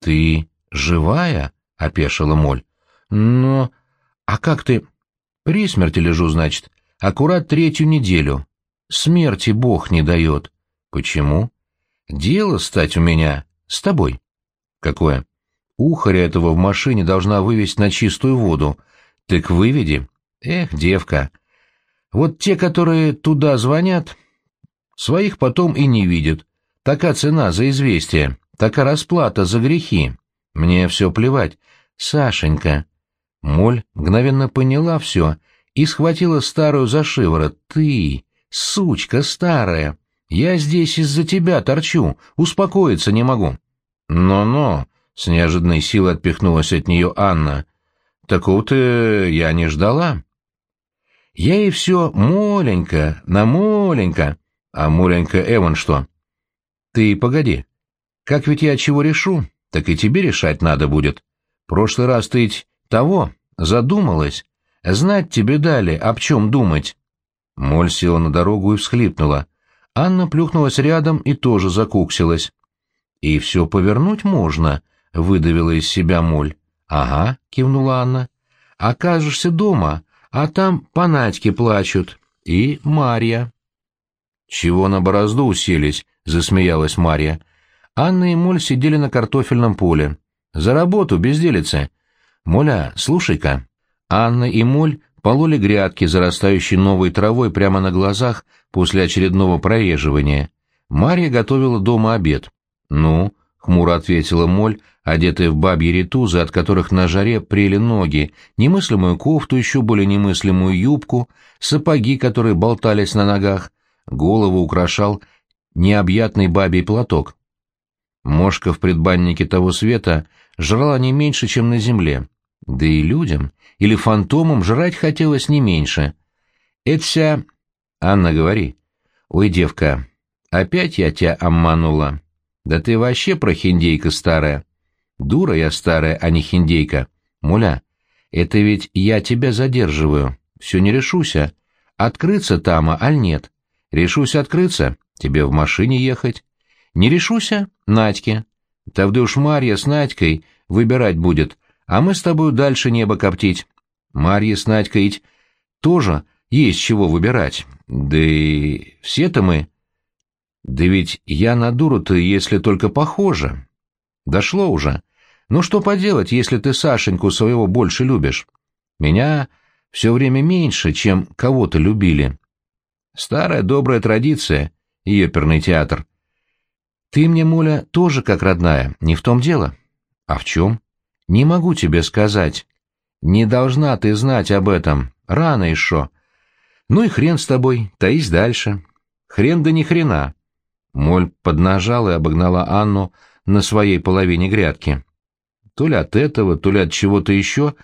Ты живая? — опешила Моль. Но... А как ты... При смерти лежу, значит, аккурат третью неделю. Смерти Бог не дает. Почему? Дело стать у меня с тобой. Какое? Ухаря этого в машине должна вывести на чистую воду. Так выведи. Эх, девка. Вот те, которые туда звонят, своих потом и не видят. Такая цена за известие, такая расплата за грехи. Мне все плевать. Сашенька. Моль мгновенно поняла все и схватила старую за шиворот. Ты, сучка старая, я здесь из-за тебя торчу, успокоиться не могу. Но-но, с неожиданной силой отпихнулась от нее Анна. Такого-то я не ждала. Я ей все моленько, на моленько. А моленько Эван что? Ты погоди. Как ведь я чего решу, так и тебе решать надо будет. Прошлый раз ты того, задумалась. Знать тебе дали, об чем думать. Моль села на дорогу и всхлипнула. Анна плюхнулась рядом и тоже закуксилась. «И все повернуть можно», — выдавила из себя Моль. «Ага», — кивнула Анна. «Окажешься дома, а там по Надьке плачут. И Марья». «Чего на борозду уселись?» — засмеялась Марья. Анна и Моль сидели на картофельном поле. «За работу, безделица!» «Моля, слушай-ка». Анна и Моль пололи грядки, зарастающие новой травой прямо на глазах после очередного прореживания. Марья готовила дома обед. «Ну?» — хмуро ответила Моль, одетая в бабьи ретузы, от которых на жаре прели ноги, немыслимую кофту, еще более немыслимую юбку, сапоги, которые болтались на ногах. Голову украшал необъятный бабий платок. Мошка в предбаннике того света жрала не меньше, чем на земле. Да и людям, или фантомам жрать хотелось не меньше. Это вся... Анна, говори. Ой, девка, опять я тебя обманула. Да ты вообще прохиндейка старая. Дура я старая, а не хиндейка. Муля, это ведь я тебя задерживаю. Все не решуся. Открыться там, а аль нет? Решусь открыться, тебе в машине ехать. Не решуся? Надьке. Тогда уж Марья с Надькой выбирать будет, а мы с тобой дальше небо коптить. Марья с Надькой тоже есть чего выбирать. Да и все-то мы... Да ведь я на дуру-то, если только похожа. Дошло уже. Ну что поделать, если ты Сашеньку своего больше любишь? Меня все время меньше, чем кого-то любили. Старая добрая традиция, еперный театр. Ты мне, Моля, тоже как родная, не в том дело. А в чем? Не могу тебе сказать. Не должна ты знать об этом. Рано еще. Ну и хрен с тобой, таись дальше. Хрен да ни хрена. Моль поднажала и обогнала Анну на своей половине грядки. То ли от этого, то ли от чего-то еще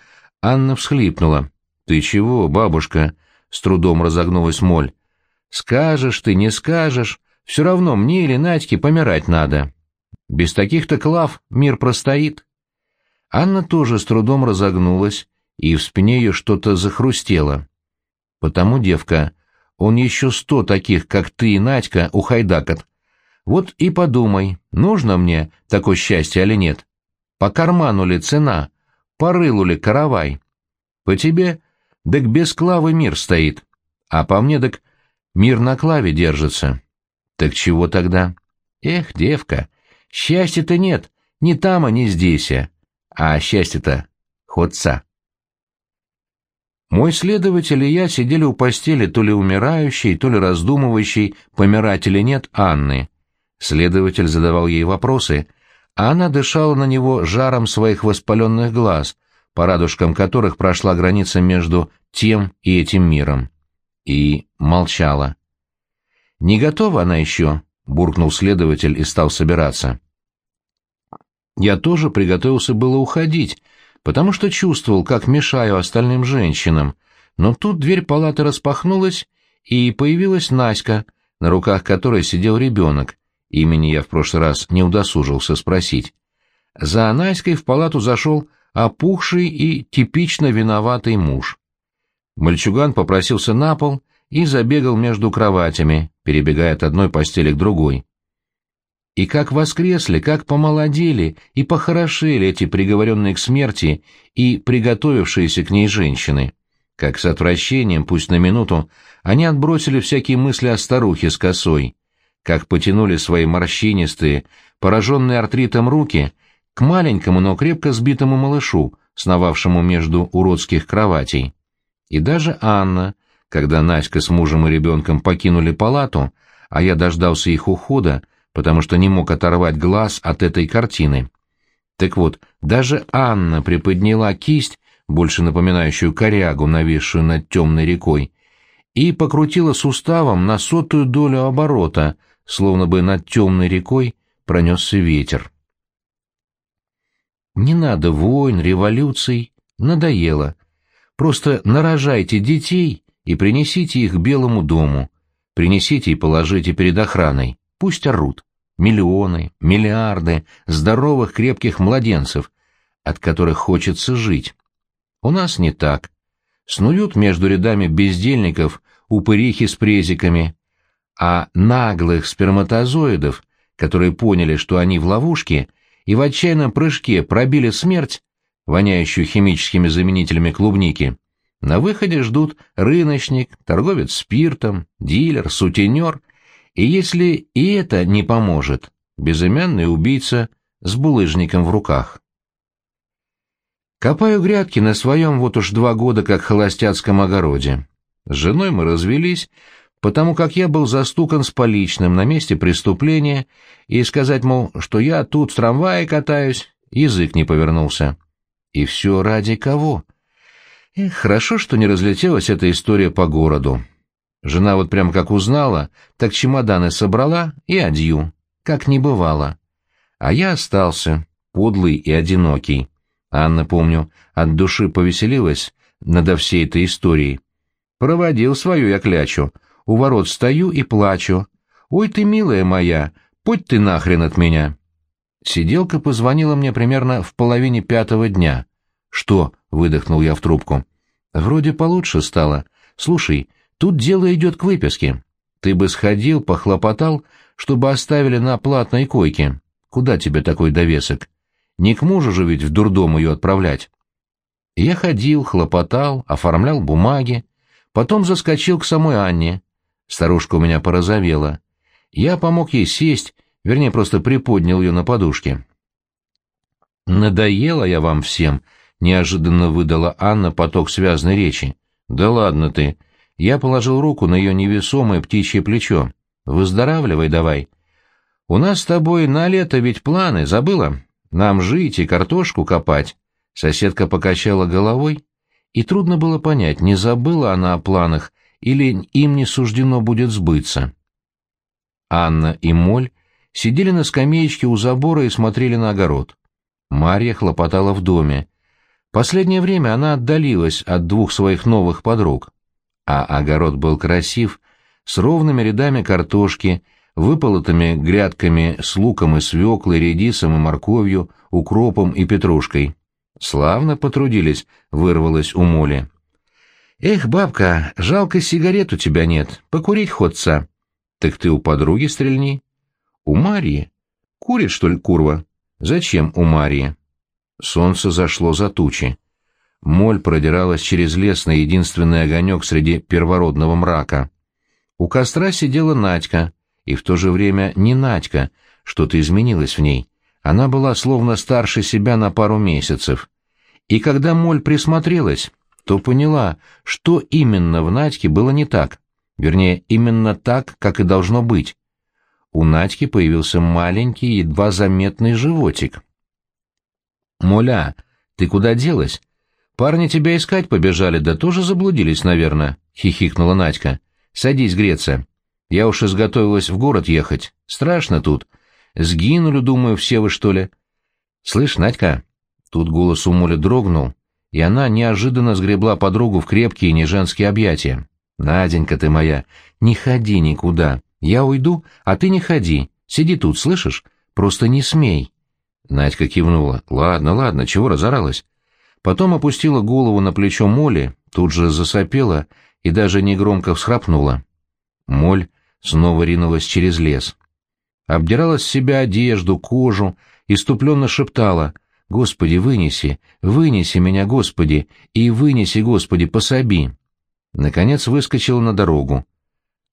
Анна всхлипнула. «Ты чего, бабушка?» — с трудом разогнулась Моль. «Скажешь ты, не скажешь, все равно мне или Надьке помирать надо. Без таких-то клав мир простоит». Анна тоже с трудом разогнулась, и в спине ее что-то захрустело. «Потому, девка, он еще сто таких, как ты и Надька, ухайдакат. Вот и подумай, нужно мне такое счастье или нет. По карману ли цена, по рылу ли каравай? По тебе, так без клавы мир стоит, а по мне, так мир на клаве держится. Так чего тогда? Эх, девка, счастья-то нет, ни там, а ни здесь, а счастье-то ходца. Мой следователь и я сидели у постели то ли умирающей, то ли раздумывающей, помирать или нет, Анны. Следователь задавал ей вопросы, а она дышала на него жаром своих воспаленных глаз, по радужкам которых прошла граница между тем и этим миром. И молчала. «Не готова она еще?» — буркнул следователь и стал собираться. Я тоже приготовился было уходить, потому что чувствовал, как мешаю остальным женщинам, но тут дверь палаты распахнулась, и появилась Наська, на руках которой сидел ребенок, Имени я в прошлый раз не удосужился спросить. За Анаськой в палату зашел опухший и типично виноватый муж. Мальчуган попросился на пол и забегал между кроватями, перебегая от одной постели к другой. И как воскресли, как помолодели и похорошели эти приговоренные к смерти и приготовившиеся к ней женщины. Как с отвращением, пусть на минуту, они отбросили всякие мысли о старухе с косой. Как потянули свои морщинистые, пораженные артритом руки к маленькому, но крепко сбитому малышу, сновавшему между уродских кроватей. И даже Анна, когда Наська с мужем и ребенком покинули палату, а я дождался их ухода, потому что не мог оторвать глаз от этой картины. Так вот, даже Анна приподняла кисть, больше напоминающую корягу, нависшую над темной рекой, и покрутила суставом на сотую долю оборота, словно бы над темной рекой пронесся ветер. Не надо войн, революций, надоело. Просто нарожайте детей и принесите их Белому дому. Принесите и положите перед охраной. Пусть орут. Миллионы, миллиарды здоровых крепких младенцев, от которых хочется жить. У нас не так. Снуют между рядами бездельников упырихи с презиками, а наглых сперматозоидов, которые поняли, что они в ловушке, и в отчаянном прыжке пробили смерть, воняющую химическими заменителями клубники, на выходе ждут рыночник, торговец спиртом, дилер, сутенер, и если и это не поможет, безымянный убийца с булыжником в руках. Копаю грядки на своем вот уж два года как холостяцком огороде. С женой мы развелись, потому как я был застукан с поличным на месте преступления, и сказать, мол, что я тут в трамвае катаюсь, язык не повернулся. И все ради кого? Эх, хорошо, что не разлетелась эта история по городу. Жена вот прям как узнала, так чемоданы собрала и адью, как не бывало. А я остался, подлый и одинокий. Анна, помню, от души повеселилась надо всей этой историей. Проводил свою я клячу, у ворот стою и плачу. «Ой ты, милая моя, путь ты нахрен от меня!» Сиделка позвонила мне примерно в половине пятого дня. «Что?» — выдохнул я в трубку. «Вроде получше стало. Слушай, тут дело идет к выписке. Ты бы сходил, похлопотал, чтобы оставили на платной койке. Куда тебе такой довесок? Не к мужу же ведь в дурдом ее отправлять». Я ходил, хлопотал, оформлял бумаги. Потом заскочил к самой Анне. Старушка у меня порозовела. Я помог ей сесть, вернее, просто приподнял ее на подушке. «Надоела я вам всем», — неожиданно выдала Анна поток связной речи. «Да ладно ты». Я положил руку на ее невесомое птичье плечо. «Выздоравливай давай. У нас с тобой на лето ведь планы, забыла? Нам жить и картошку копать». Соседка покачала головой, и трудно было понять, не забыла она о планах или им не суждено будет сбыться. Анна и Моль сидели на скамеечке у забора и смотрели на огород. Марья хлопотала в доме. Последнее время она отдалилась от двух своих новых подруг. А огород был красив, с ровными рядами картошки, выполотыми грядками с луком и свеклой, редисом и морковью, укропом и петрушкой. Славно потрудились, вырвалось у Моли. «Эх, бабка, жалко сигарет у тебя нет, покурить ходца». «Так ты у подруги стрельни». «У Марии?» «Курит, что ли, курва?» «Зачем у Марии?» Солнце зашло за тучи. Моль продиралась через лес на единственный огонек среди первородного мрака. У костра сидела Надька, и в то же время не Надька, что-то изменилось в ней. Она была словно старше себя на пару месяцев. И когда Моль присмотрелась, то поняла, что именно в Надьке было не так. Вернее, именно так, как и должно быть. У Надьки появился маленький, едва заметный животик. «Моля, ты куда делась? Парни тебя искать побежали, да тоже заблудились, наверное», — хихикнула Надька. «Садись греться. Я уж изготовилась в город ехать. Страшно тут. Сгинули, думаю, все вы, что ли?» «Слышь, Надька...» Тут голос у Моли дрогнул, и она неожиданно сгребла подругу в крепкие неженские объятия. «Наденька ты моя, не ходи никуда. Я уйду, а ты не ходи. Сиди тут, слышишь? Просто не смей». Надька кивнула. «Ладно, ладно, чего разоралась?» Потом опустила голову на плечо Моли, тут же засопела и даже негромко всхрапнула. Моль снова ринулась через лес. обдирала с себя одежду, кожу, иступленно шептала «Господи, вынеси, вынеси меня, Господи, и вынеси, Господи, пособи». Наконец выскочила на дорогу.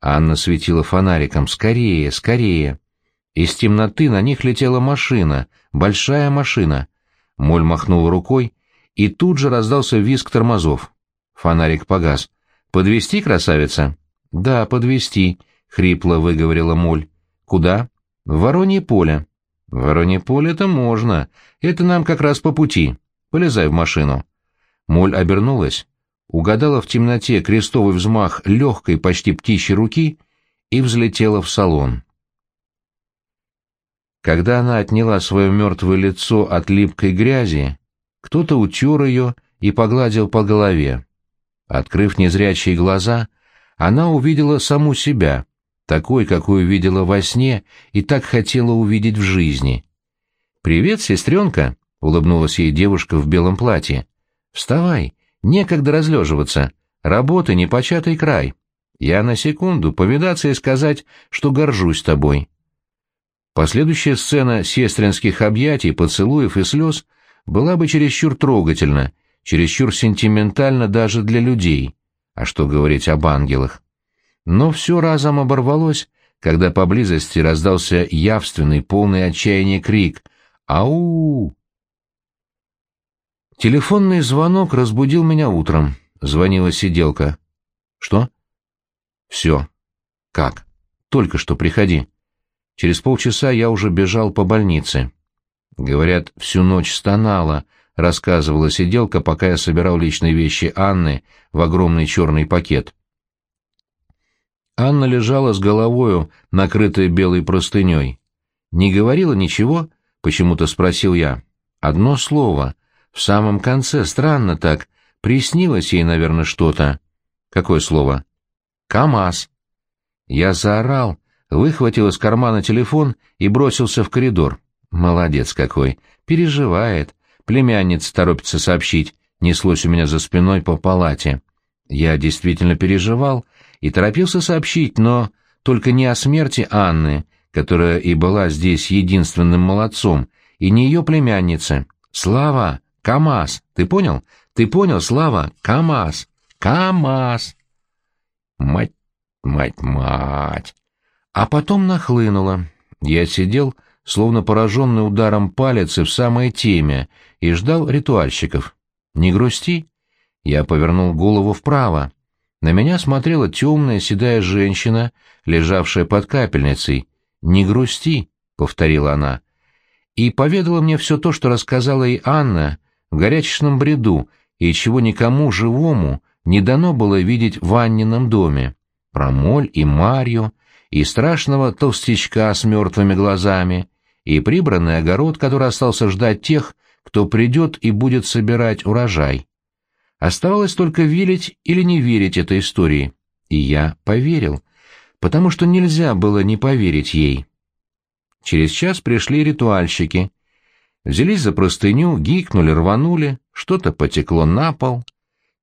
Анна светила фонариком «Скорее, скорее!» Из темноты на них летела машина, большая машина. Моль махнул рукой, и тут же раздался визг тормозов. Фонарик погас. «Подвести, красавица?» «Да, подвести», — хрипло выговорила Моль. «Куда?» «В Воронье поле». «Воронье поле-то можно. Это нам как раз по пути. Полезай в машину». Моль обернулась, угадала в темноте крестовый взмах легкой, почти птичьей руки и взлетела в салон. Когда она отняла свое мертвое лицо от липкой грязи, кто-то утер ее и погладил по голове. Открыв незрячие глаза, она увидела саму себя, такой, какую видела во сне и так хотела увидеть в жизни. «Привет, сестренка!» — улыбнулась ей девушка в белом платье. «Вставай, некогда разлеживаться. Работа — непочатый край. Я на секунду повидаться и сказать, что горжусь тобой». Последующая сцена сестринских объятий, поцелуев и слез была бы чересчур трогательна, чересчур сентиментальна даже для людей, а что говорить об ангелах. Но все разом оборвалось, когда поблизости раздался явственный, полный отчаяния крик «Ау!». Телефонный звонок разбудил меня утром. Звонила сиделка. «Что?» «Все. Как? Только что приходи». Через полчаса я уже бежал по больнице. Говорят, всю ночь стонала, рассказывала сиделка, пока я собирал личные вещи Анны в огромный черный пакет. Анна лежала с головою, накрытая белой простыней. «Не говорила ничего?» — почему-то спросил я. «Одно слово. В самом конце, странно так. Приснилось ей, наверное, что-то». «Какое слово?» «КамАЗ». Я заорал, выхватил из кармана телефон и бросился в коридор. Молодец какой, переживает. Племянница торопится сообщить, неслось у меня за спиной по палате. Я действительно переживал и торопился сообщить, но только не о смерти Анны, которая и была здесь единственным молодцом, и не ее племяннице. Слава, КамАЗ, ты понял? Ты понял, Слава, КамАЗ, КамАЗ. Мать, мать, мать. А потом нахлынуло. Я сидел, словно пораженный ударом палец в самой теме, и ждал ритуальщиков. «Не грусти». Я повернул голову вправо. На меня смотрела темная седая женщина, лежавшая под капельницей. «Не грусти», — повторила она. И поведала мне все то, что рассказала и Анна в горячечном бреду, и чего никому живому не дано было видеть в Аннином доме. Про Моль и Марью, и страшного толстячка с мертвыми глазами, и прибранный огород, который остался ждать тех, кто придет и будет собирать урожай. Оставалось только верить или не верить этой истории. И я поверил, потому что нельзя было не поверить ей. Через час пришли ритуальщики. Взялись за простыню, гикнули, рванули, что-то потекло на пол.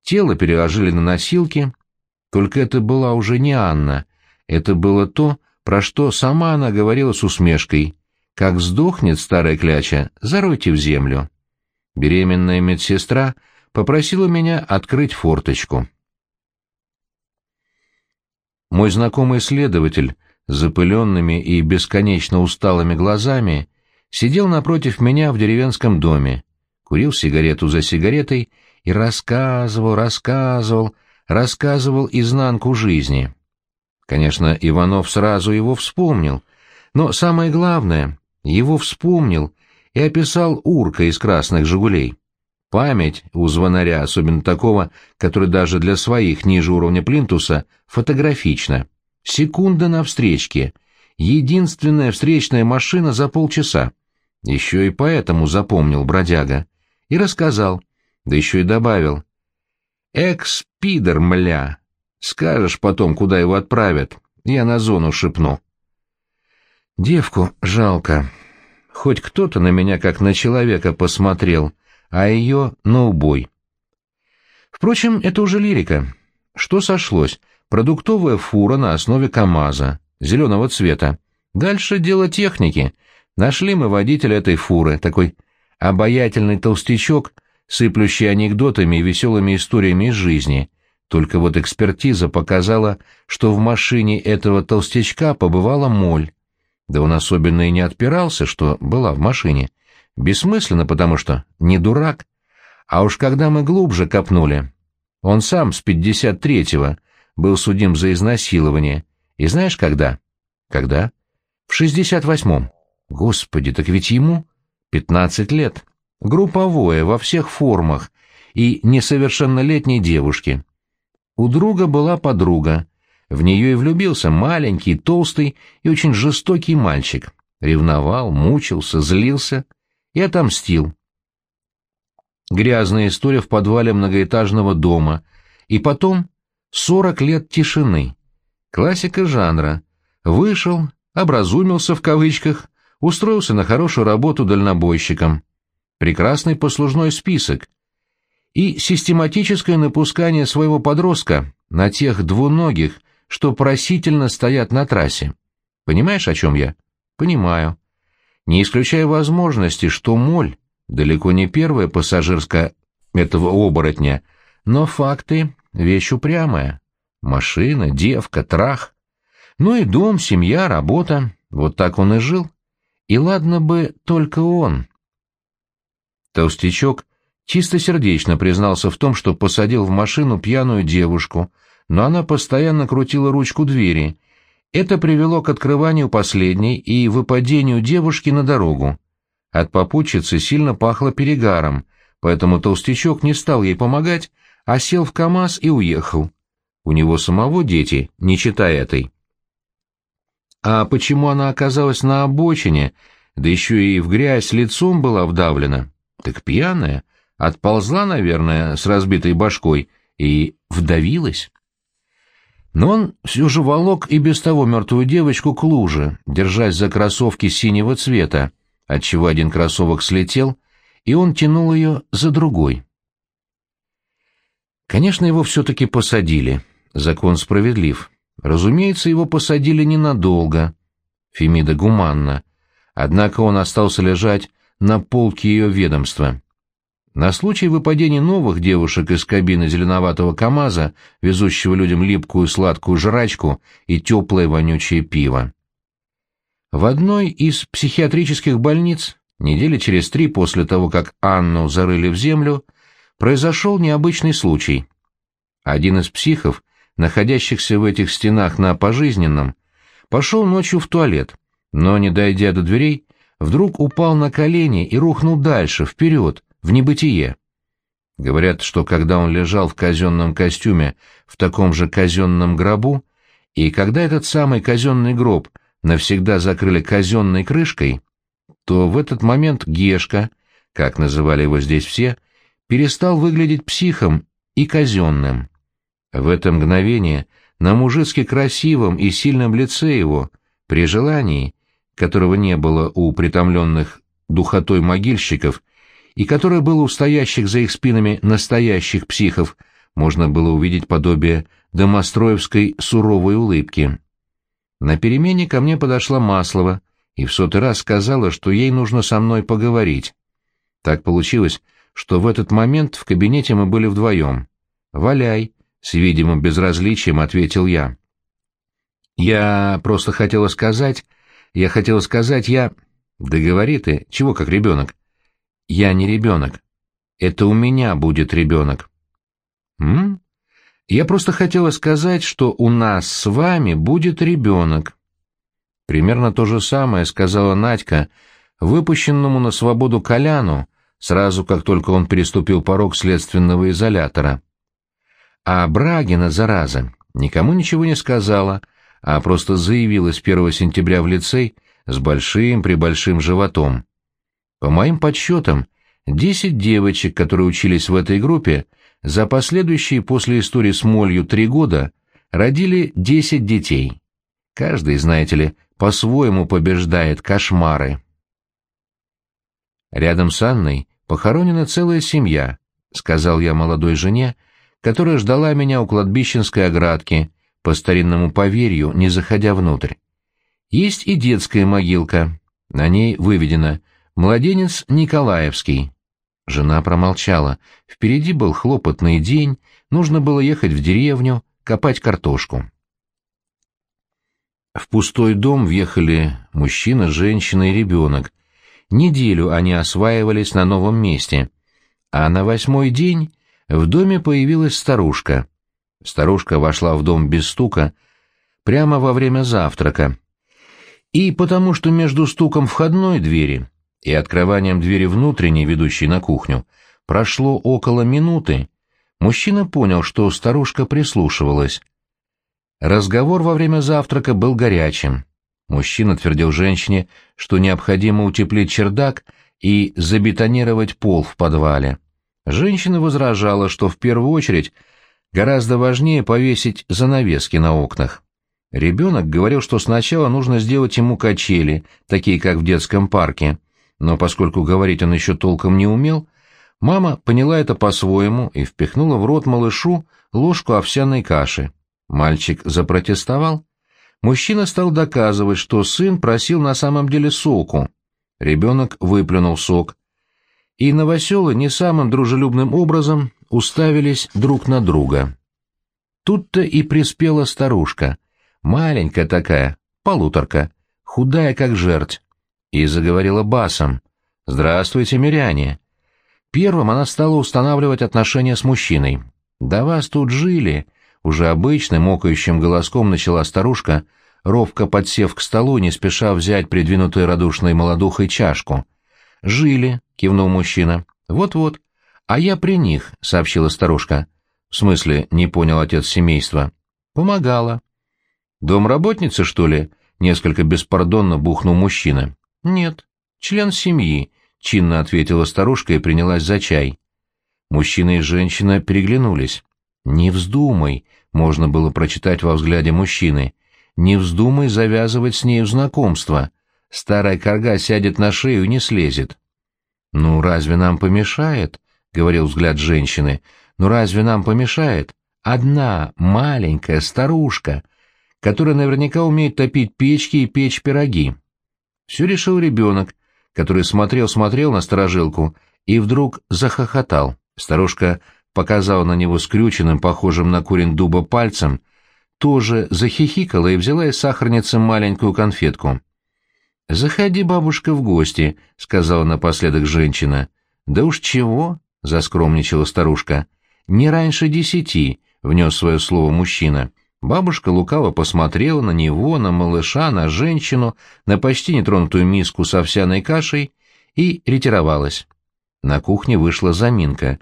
Тело переложили на носилки. Только это была уже не Анна, это было то, про что сама она говорила с усмешкой. «Как сдохнет старая кляча, заройте в землю». Беременная медсестра попросила меня открыть форточку. Мой знакомый следователь с запыленными и бесконечно усталыми глазами сидел напротив меня в деревенском доме, курил сигарету за сигаретой и рассказывал, рассказывал, рассказывал изнанку жизни. Конечно, Иванов сразу его вспомнил, но самое главное, его вспомнил и описал урка из красных «Жигулей». Память у звонаря, особенно такого, который даже для своих ниже уровня плинтуса, фотографична. Секунда на встречке. Единственная встречная машина за полчаса. Еще и поэтому запомнил бродяга. И рассказал, да еще и добавил. «Экс-пидор, мля, Скажешь потом, куда его отправят, я на зону шепну. Девку жалко. Хоть кто-то на меня как на человека посмотрел, а ее на убой. Впрочем, это уже лирика. Что сошлось? Продуктовая фура на основе КамАЗа, зеленого цвета. Дальше дело техники. Нашли мы водителя этой фуры, такой обаятельный толстячок, сыплющий анекдотами и веселыми историями из жизни. Только вот экспертиза показала, что в машине этого толстячка побывала моль. Да он особенно и не отпирался, что была в машине. Бессмысленно, потому что не дурак. А уж когда мы глубже копнули, он сам с 53-го был судим за изнасилование. И знаешь, когда? Когда? В 68-м. Господи, так ведь ему 15 лет. Групповое, во всех формах. И несовершеннолетней девушки. У друга была подруга. В нее и влюбился маленький, толстый и очень жестокий мальчик. Ревновал, мучился, злился и отомстил. Грязная история в подвале многоэтажного дома. И потом сорок лет тишины. Классика жанра. Вышел, образумился в кавычках, устроился на хорошую работу дальнобойщиком. Прекрасный послужной список. И систематическое напускание своего подростка на тех двуногих, что просительно стоят на трассе. Понимаешь, о чем я? Понимаю. Не исключая возможности, что моль далеко не первая пассажирская этого оборотня, но факты — вещь упрямая. Машина, девка, трах. Ну и дом, семья, работа. Вот так он и жил. И ладно бы только он. Толстячок чистосердечно признался в том, что посадил в машину пьяную девушку, но она постоянно крутила ручку двери. Это привело к открыванию последней и выпадению девушки на дорогу. От попутчицы сильно пахло перегаром, поэтому толстячок не стал ей помогать, а сел в КамАЗ и уехал. У него самого дети, не читая этой. А почему она оказалась на обочине, да еще и в грязь лицом была вдавлена? Так пьяная, отползла, наверное, с разбитой башкой и вдавилась. Но он все же волок и без того мертвую девочку к луже, держась за кроссовки синего цвета, отчего один кроссовок слетел, и он тянул ее за другой. Конечно, его все-таки посадили. Закон справедлив. Разумеется, его посадили ненадолго. Фемида гуманна. Однако он остался лежать на полке ее ведомства. На случай выпадения новых девушек из кабины зеленоватого КамАЗа, везущего людям липкую сладкую жрачку и теплое вонючее пиво. В одной из психиатрических больниц, недели через три после того, как Анну зарыли в землю, произошел необычный случай. Один из психов, находящихся в этих стенах на пожизненном, пошел ночью в туалет, но, не дойдя до дверей, вдруг упал на колени и рухнул дальше, вперед, в небытие. Говорят, что когда он лежал в казенном костюме в таком же казенном гробу, и когда этот самый казенный гроб навсегда закрыли казенной крышкой, то в этот момент Гешка, как называли его здесь все, перестал выглядеть психом и казенным. В это мгновение на мужицки красивом и сильном лице его, при желании, которого не было у притомленных духотой могильщиков, и которое было у стоящих за их спинами настоящих психов, можно было увидеть подобие домостроевской суровой улыбки. На перемене ко мне подошла Маслова и в сотый раз сказала, что ей нужно со мной поговорить. Так получилось, что в этот момент в кабинете мы были вдвоем. «Валяй», — с видимым безразличием ответил я. «Я просто хотела сказать... Я хотела сказать, я...» «Да говори ты, чего как ребенок?» «Я не ребенок. Это у меня будет ребенок». «М? Я просто хотела сказать, что у нас с вами будет ребенок». Примерно то же самое сказала Надька, выпущенному на свободу Коляну, сразу как только он переступил порог следственного изолятора. А Брагина, зараза, никому ничего не сказала, а просто заявилась 1 сентября в лицей с большим-пребольшим животом. По моим подсчетам, 10 девочек, которые учились в этой группе, за последующие после истории с молью три года родили 10 детей. Каждый, знаете ли, по-своему побеждает кошмары. Рядом с Анной похоронена целая семья, сказал я молодой жене, которая ждала меня у кладбищенской оградки, по старинному поверью, не заходя внутрь. Есть и детская могилка. На ней выведено «Младенец Николаевский». Жена промолчала. Впереди был хлопотный день, нужно было ехать в деревню, копать картошку. В пустой дом въехали мужчина, женщина и ребенок. Неделю они осваивались на новом месте. А на восьмой день в доме появилась старушка. Старушка вошла в дом без стука, прямо во время завтрака. И потому что между стуком входной двери и открыванием двери внутренней, ведущей на кухню, прошло около минуты, мужчина понял, что старушка прислушивалась. Разговор во время завтрака был горячим. Мужчина твердил женщине, что необходимо утеплить чердак и забетонировать пол в подвале. Женщина возражала, что в первую очередь гораздо важнее повесить занавески на окнах. Ребенок говорил, что сначала нужно сделать ему качели, такие как в детском парке, но поскольку говорить он еще толком не умел, мама поняла это по-своему и впихнула в рот малышу ложку овсяной каши. Мальчик запротестовал. Мужчина стал доказывать, что сын просил на самом деле соку. Ребенок выплюнул сок. И новоселы не самым дружелюбным образом уставились друг на друга. Тут-то и приспела старушка — маленькая такая, полуторка, худая как жерть, и заговорила басом. «Здравствуйте, миряне!» Первым она стала устанавливать отношения с мужчиной. «Да вас тут жили!» Уже обычным мокающим голоском начала старушка, ровко подсев к столу, не спеша взять придвинутой радушной молодухой чашку. «Жили», — кивнул мужчина. «Вот-вот. А я при них», — сообщила старушка. «В смысле?» — не понял отец семейства. «Помогала. «Домработница, что ли?» — несколько беспардонно бухнул мужчина. «Нет, член семьи», — чинно ответила старушка и принялась за чай. Мужчина и женщина переглянулись. «Не вздумай», — можно было прочитать во взгляде мужчины. «Не вздумай завязывать с нею знакомство. Старая корга сядет на шею и не слезет». «Ну, разве нам помешает?» — говорил взгляд женщины. «Ну, разве нам помешает? Одна маленькая старушка, который наверняка умеет топить печки и печь пироги. Все решил ребенок, который смотрел-смотрел на сторожилку и вдруг захохотал. Старушка показала на него скрюченным, похожим на курень дуба пальцем, тоже захихикала и взяла из сахарницы маленькую конфетку. «Заходи, бабушка, в гости», — сказала напоследок женщина. «Да уж чего?» — заскромничала старушка. «Не раньше десяти», — внес свое слово мужчина. Бабушка лукаво посмотрела на него, на малыша, на женщину, на почти нетронутую миску с овсяной кашей и ретировалась. На кухне вышла заминка.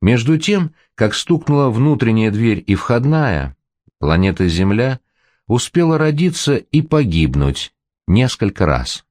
Между тем, как стукнула внутренняя дверь и входная, планета Земля успела родиться и погибнуть несколько раз.